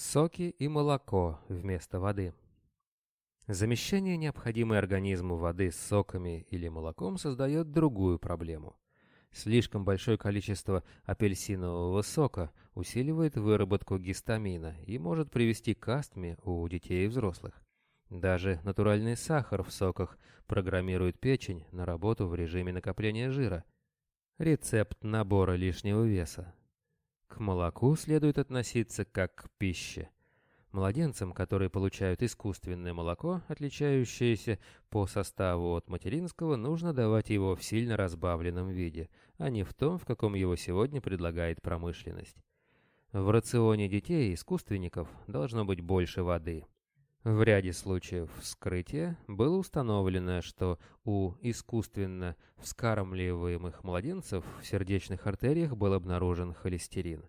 Соки и молоко вместо воды. Замещение необходимой организму воды с соками или молоком создает другую проблему. Слишком большое количество апельсинового сока усиливает выработку гистамина и может привести к астме у детей и взрослых. Даже натуральный сахар в соках программирует печень на работу в режиме накопления жира. Рецепт набора лишнего веса. К молоку следует относиться как к пище. Младенцам, которые получают искусственное молоко, отличающееся по составу от материнского, нужно давать его в сильно разбавленном виде, а не в том, в каком его сегодня предлагает промышленность. В рационе детей-искусственников должно быть больше воды. В ряде случаев вскрытия было установлено, что у искусственно вскармливаемых младенцев в сердечных артериях был обнаружен холестерин.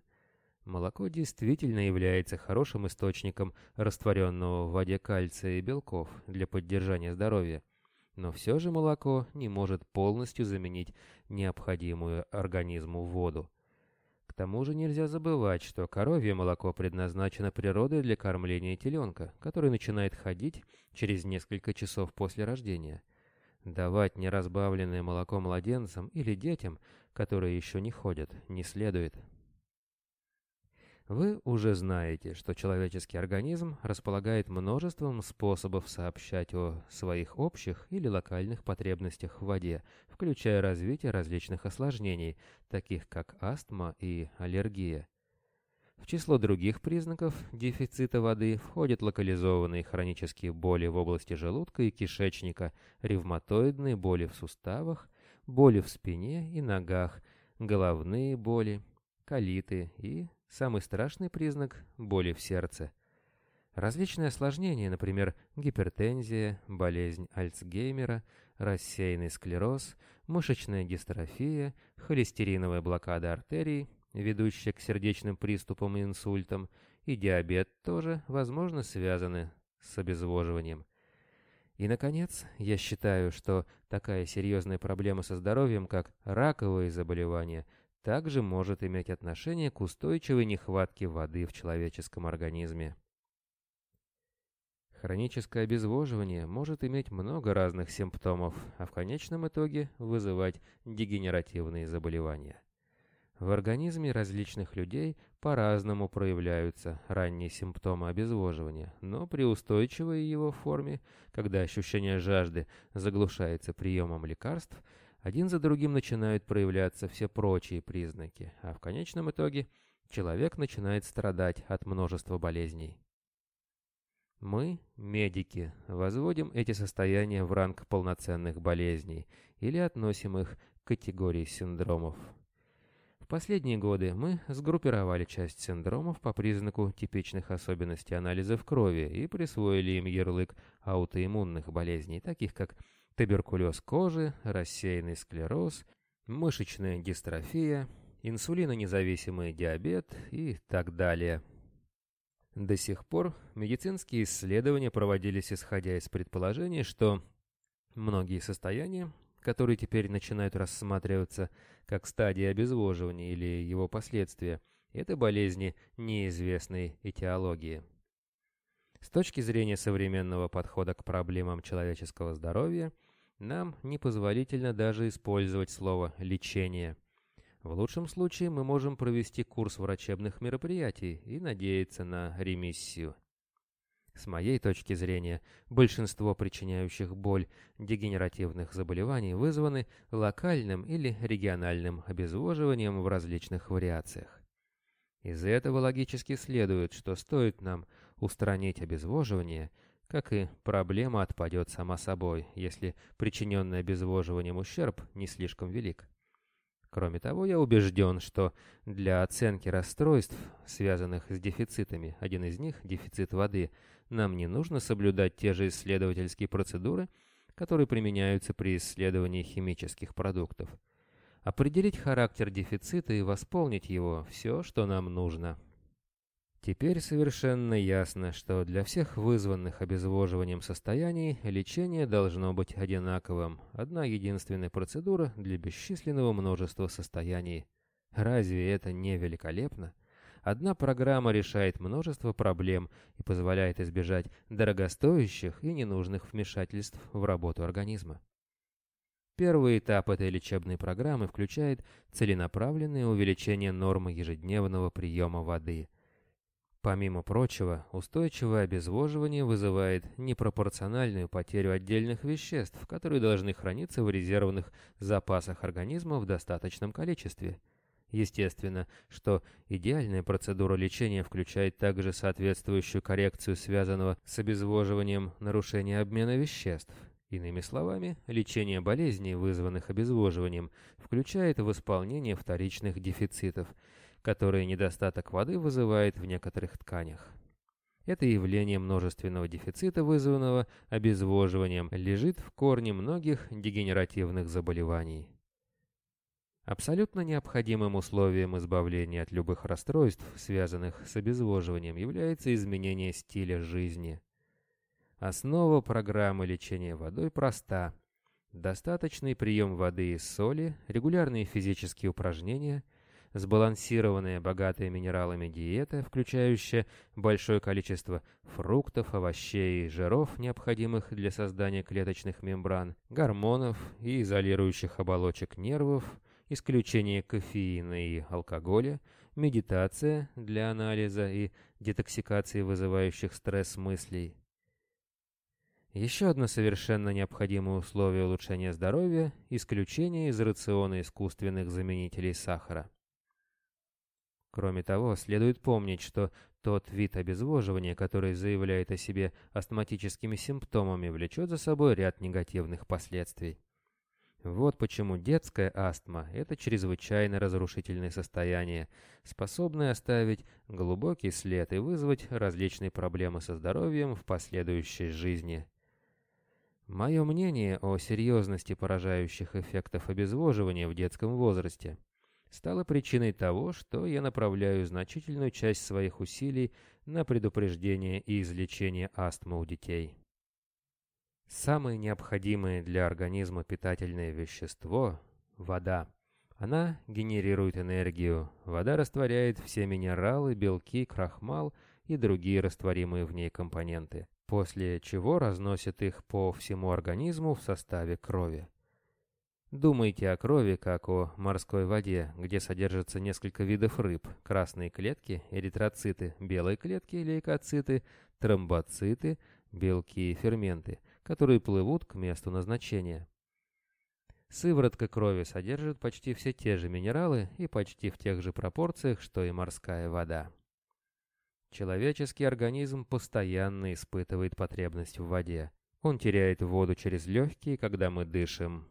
Молоко действительно является хорошим источником растворенного в воде кальция и белков для поддержания здоровья, но все же молоко не может полностью заменить необходимую организму воду. К тому же нельзя забывать, что коровье молоко предназначено природой для кормления теленка, который начинает ходить через несколько часов после рождения. Давать неразбавленное молоко младенцам или детям, которые еще не ходят, не следует. Вы уже знаете, что человеческий организм располагает множеством способов сообщать о своих общих или локальных потребностях в воде, включая развитие различных осложнений, таких как астма и аллергия. В число других признаков дефицита воды входят локализованные хронические боли в области желудка и кишечника, ревматоидные боли в суставах, боли в спине и ногах, головные боли, колиты и Самый страшный признак – боли в сердце. Различные осложнения, например, гипертензия, болезнь Альцгеймера, рассеянный склероз, мышечная дистрофия, холестериновая блокада артерий, ведущая к сердечным приступам и инсультам, и диабет тоже, возможно, связаны с обезвоживанием. И, наконец, я считаю, что такая серьезная проблема со здоровьем, как раковые заболевания – также может иметь отношение к устойчивой нехватке воды в человеческом организме. Хроническое обезвоживание может иметь много разных симптомов, а в конечном итоге вызывать дегенеративные заболевания. В организме различных людей по-разному проявляются ранние симптомы обезвоживания, но при устойчивой его форме, когда ощущение жажды заглушается приемом лекарств, один за другим начинают проявляться все прочие признаки, а в конечном итоге человек начинает страдать от множества болезней. Мы, медики, возводим эти состояния в ранг полноценных болезней или относим их к категории синдромов. В последние годы мы сгруппировали часть синдромов по признаку типичных особенностей анализов крови и присвоили им ярлык аутоиммунных болезней, таких как туберкулез кожи, рассеянный склероз, мышечная дистрофия, инсулинонезависимый диабет и так далее. До сих пор медицинские исследования проводились исходя из предположения, что многие состояния, которые теперь начинают рассматриваться как стадии обезвоживания или его последствия, это болезни неизвестной этиологии. С точки зрения современного подхода к проблемам человеческого здоровья – нам непозволительно даже использовать слово «лечение». В лучшем случае мы можем провести курс врачебных мероприятий и надеяться на ремиссию. С моей точки зрения, большинство причиняющих боль дегенеративных заболеваний вызваны локальным или региональным обезвоживанием в различных вариациях. Из этого логически следует, что стоит нам устранить обезвоживание – как и проблема отпадет сама собой, если причиненный обезвоживанием ущерб не слишком велик. Кроме того, я убежден, что для оценки расстройств, связанных с дефицитами, один из них – дефицит воды, нам не нужно соблюдать те же исследовательские процедуры, которые применяются при исследовании химических продуктов. Определить характер дефицита и восполнить его – все, что нам нужно. Теперь совершенно ясно, что для всех вызванных обезвоживанием состояний лечение должно быть одинаковым. Одна единственная процедура для бесчисленного множества состояний. Разве это не великолепно? одна программа решает множество проблем и позволяет избежать дорогостоящих и ненужных вмешательств в работу организма. Первый этап этой лечебной программы включает целенаправленное увеличение нормы ежедневного приема воды. Помимо прочего, устойчивое обезвоживание вызывает непропорциональную потерю отдельных веществ, которые должны храниться в резервных запасах организма в достаточном количестве. Естественно, что идеальная процедура лечения включает также соответствующую коррекцию связанного с обезвоживанием нарушения обмена веществ – Иными словами, лечение болезней, вызванных обезвоживанием, включает восполнение вторичных дефицитов, которые недостаток воды вызывает в некоторых тканях. Это явление множественного дефицита, вызванного обезвоживанием, лежит в корне многих дегенеративных заболеваний. Абсолютно необходимым условием избавления от любых расстройств, связанных с обезвоживанием, является изменение стиля жизни – Основа программы лечения водой проста. Достаточный прием воды и соли, регулярные физические упражнения, сбалансированная, богатая минералами диета, включающая большое количество фруктов, овощей и жиров, необходимых для создания клеточных мембран, гормонов и изолирующих оболочек нервов, исключение кофеина и алкоголя, медитация для анализа и детоксикации вызывающих стресс мыслей, еще одно совершенно необходимое условие улучшения здоровья – исключение из рациона искусственных заменителей сахара. Кроме того, следует помнить, что тот вид обезвоживания, который заявляет о себе астматическими симптомами, влечет за собой ряд негативных последствий. Вот почему детская астма – это чрезвычайно разрушительное состояние, способное оставить глубокий след и вызвать различные проблемы со здоровьем в последующей жизни. Мое мнение о серьезности поражающих эффектов обезвоживания в детском возрасте стало причиной того, что я направляю значительную часть своих усилий на предупреждение и излечение астмы у детей. Самое необходимое для организма питательное вещество – вода. Она генерирует энергию. Вода растворяет все минералы, белки, крахмал и другие растворимые в ней компоненты после чего разносит их по всему организму в составе крови. Думайте о крови, как о морской воде, где содержится несколько видов рыб, красные клетки, эритроциты, белые клетки, лейкоциты, тромбоциты, белки и ферменты, которые плывут к месту назначения. Сыворотка крови содержит почти все те же минералы и почти в тех же пропорциях, что и морская вода. Человеческий организм постоянно испытывает потребность в воде. Он теряет воду через легкие, когда мы дышим.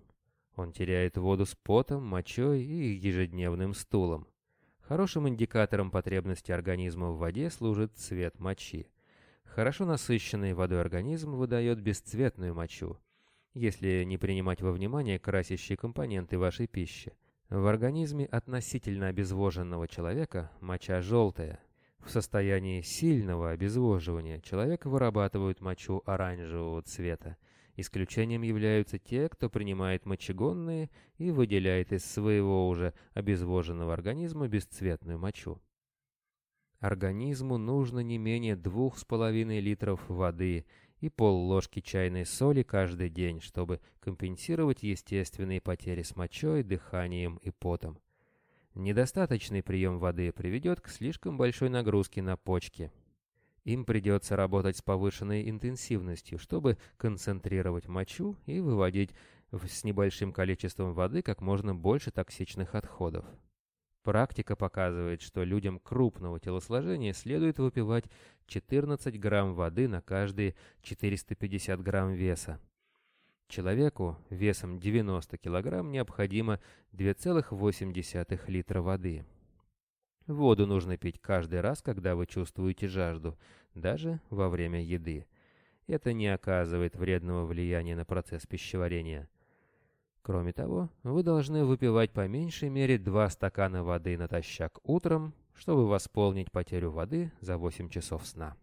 Он теряет воду с потом, мочой и ежедневным стулом. Хорошим индикатором потребности организма в воде служит цвет мочи. Хорошо насыщенный водой организм выдает бесцветную мочу, если не принимать во внимание красящие компоненты вашей пищи. В организме относительно обезвоженного человека моча желтая, в состоянии сильного обезвоживания человек вырабатывает мочу оранжевого цвета. Исключением являются те, кто принимает мочегонные и выделяет из своего уже обезвоженного организма бесцветную мочу. Организму нужно не менее 2,5 литров воды и пол-ложки чайной соли каждый день, чтобы компенсировать естественные потери с мочой, дыханием и потом. Недостаточный прием воды приведет к слишком большой нагрузке на почки. Им придется работать с повышенной интенсивностью, чтобы концентрировать мочу и выводить с небольшим количеством воды как можно больше токсичных отходов. Практика показывает, что людям крупного телосложения следует выпивать 14 грамм воды на каждые 450 грамм веса. Человеку весом 90 кг необходимо 2,8 литра воды. Воду нужно пить каждый раз, когда вы чувствуете жажду, даже во время еды. Это не оказывает вредного влияния на процесс пищеварения. Кроме того, вы должны выпивать по меньшей мере 2 стакана воды натощак утром, чтобы восполнить потерю воды за 8 часов сна.